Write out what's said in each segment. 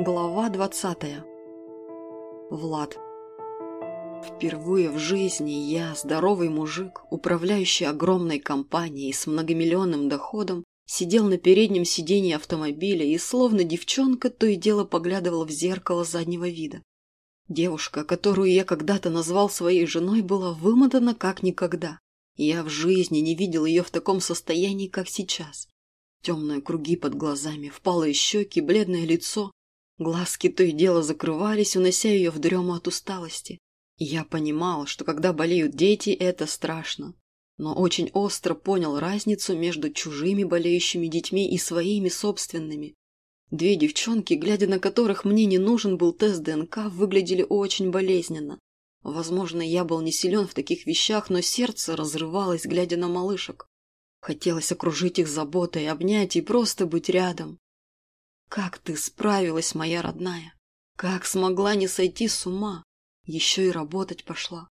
Глава двадцатая. Влад. Впервые в жизни я, здоровый мужик, управляющий огромной компанией с многомиллионным доходом, сидел на переднем сиденье автомобиля и, словно девчонка, то и дело поглядывал в зеркало заднего вида. Девушка, которую я когда-то назвал своей женой, была вымотана как никогда. Я в жизни не видел ее в таком состоянии, как сейчас. Темные круги под глазами, впалые щеки, бледное лицо, Глазки то и дело закрывались, унося ее в дрему от усталости. И я понимал, что когда болеют дети, это страшно. Но очень остро понял разницу между чужими болеющими детьми и своими собственными. Две девчонки, глядя на которых мне не нужен был тест ДНК, выглядели очень болезненно. Возможно, я был не силен в таких вещах, но сердце разрывалось, глядя на малышек. Хотелось окружить их заботой, обнять и просто быть рядом. Как ты справилась, моя родная? Как смогла не сойти с ума? Еще и работать пошла.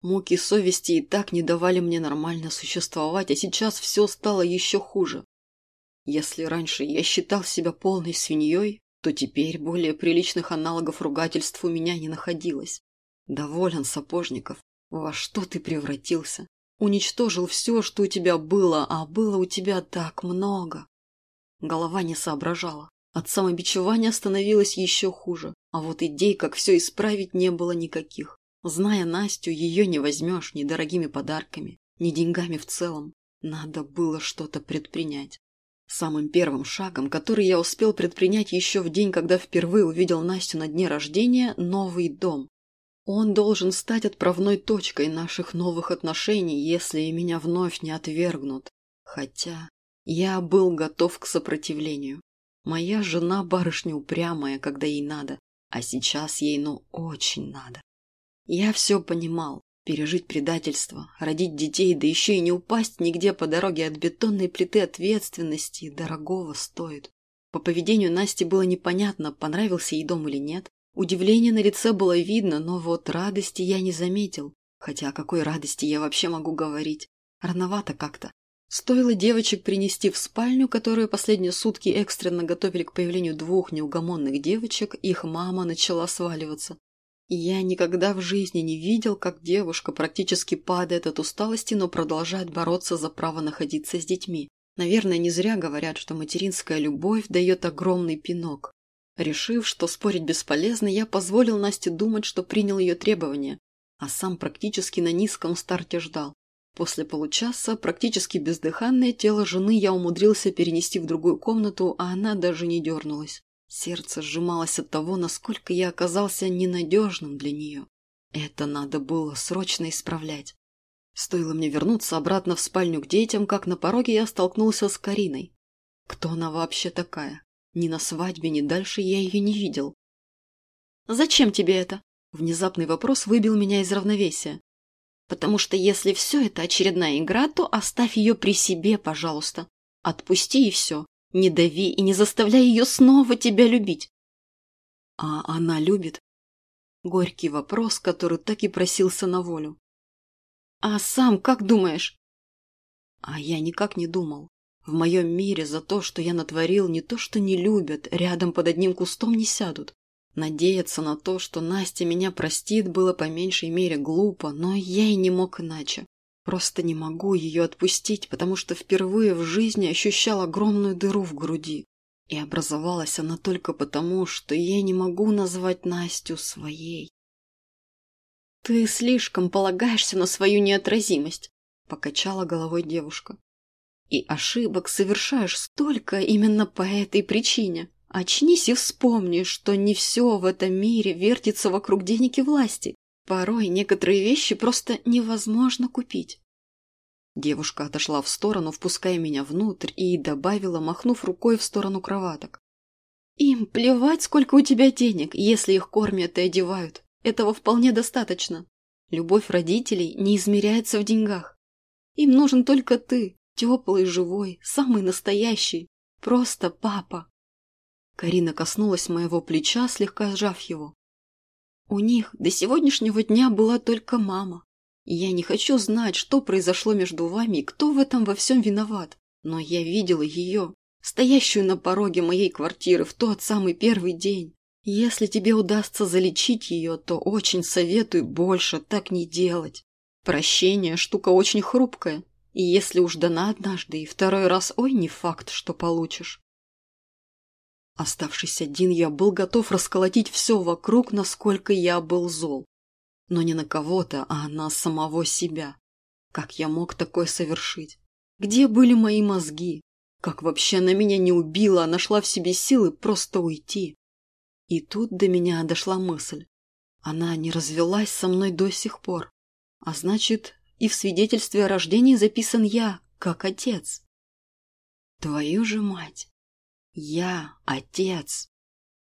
Муки совести и так не давали мне нормально существовать, а сейчас все стало еще хуже. Если раньше я считал себя полной свиньей, то теперь более приличных аналогов ругательств у меня не находилось. Доволен, Сапожников, во что ты превратился? Уничтожил все, что у тебя было, а было у тебя так много. Голова не соображала. От самобичевания становилось еще хуже. А вот идей, как все исправить, не было никаких. Зная Настю, ее не возьмешь ни дорогими подарками, ни деньгами в целом. Надо было что-то предпринять. Самым первым шагом, который я успел предпринять еще в день, когда впервые увидел Настю на дне рождения, новый дом. Он должен стать отправной точкой наших новых отношений, если меня вновь не отвергнут. Хотя я был готов к сопротивлению. Моя жена барышня упрямая, когда ей надо, а сейчас ей ну очень надо. Я все понимал. Пережить предательство, родить детей, да еще и не упасть нигде по дороге от бетонной плиты ответственности дорогого стоит. По поведению Насти было непонятно, понравился ей дом или нет. Удивление на лице было видно, но вот радости я не заметил. Хотя о какой радости я вообще могу говорить? Рановато как-то. Стоило девочек принести в спальню, которую последние сутки экстренно готовили к появлению двух неугомонных девочек, их мама начала сваливаться. я никогда в жизни не видел, как девушка практически падает от усталости, но продолжает бороться за право находиться с детьми. Наверное, не зря говорят, что материнская любовь дает огромный пинок. Решив, что спорить бесполезно, я позволил Насте думать, что принял ее требования, а сам практически на низком старте ждал. После получаса практически бездыханное тело жены я умудрился перенести в другую комнату, а она даже не дернулась. Сердце сжималось от того, насколько я оказался ненадежным для нее. Это надо было срочно исправлять. Стоило мне вернуться обратно в спальню к детям, как на пороге я столкнулся с Кариной. Кто она вообще такая? Ни на свадьбе, ни дальше я ее не видел. «Зачем тебе это?» Внезапный вопрос выбил меня из равновесия. Потому что если все это очередная игра, то оставь ее при себе, пожалуйста. Отпусти и все. Не дави и не заставляй ее снова тебя любить. А она любит? Горький вопрос, который так и просился на волю. А сам как думаешь? А я никак не думал. В моем мире за то, что я натворил, не то что не любят, рядом под одним кустом не сядут. Надеяться на то, что Настя меня простит, было по меньшей мере глупо, но я и не мог иначе. Просто не могу ее отпустить, потому что впервые в жизни ощущал огромную дыру в груди. И образовалась она только потому, что я не могу назвать Настю своей. «Ты слишком полагаешься на свою неотразимость», — покачала головой девушка. «И ошибок совершаешь столько именно по этой причине». Очнись и вспомни, что не все в этом мире вертится вокруг денег и власти. Порой некоторые вещи просто невозможно купить. Девушка отошла в сторону, впуская меня внутрь, и добавила, махнув рукой в сторону кроваток. «Им плевать, сколько у тебя денег, если их кормят и одевают. Этого вполне достаточно. Любовь родителей не измеряется в деньгах. Им нужен только ты, теплый, живой, самый настоящий. Просто папа. Карина коснулась моего плеча, слегка сжав его. У них до сегодняшнего дня была только мама. Я не хочу знать, что произошло между вами и кто в этом во всем виноват. Но я видела ее, стоящую на пороге моей квартиры в тот самый первый день. Если тебе удастся залечить ее, то очень советую больше так не делать. Прощение – штука очень хрупкая, и если уж дана однажды, и второй раз, ой, не факт, что получишь. Оставшись один, я был готов расколотить все вокруг, насколько я был зол. Но не на кого-то, а на самого себя. Как я мог такое совершить? Где были мои мозги? Как вообще она меня не убила, а нашла в себе силы просто уйти? И тут до меня дошла мысль. Она не развелась со мной до сих пор. А значит, и в свидетельстве о рождении записан я, как отец. Твою же мать! Я отец.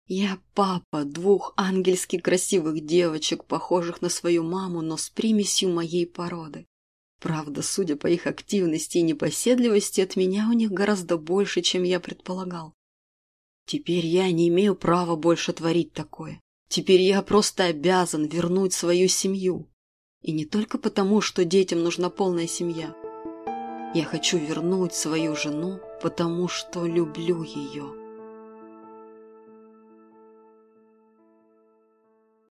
Я папа двух ангельски красивых девочек, похожих на свою маму, но с примесью моей породы. Правда, судя по их активности и непоседливости, от меня у них гораздо больше, чем я предполагал. Теперь я не имею права больше творить такое. Теперь я просто обязан вернуть свою семью. И не только потому, что детям нужна полная семья. Я хочу вернуть свою жену, потому что люблю ее.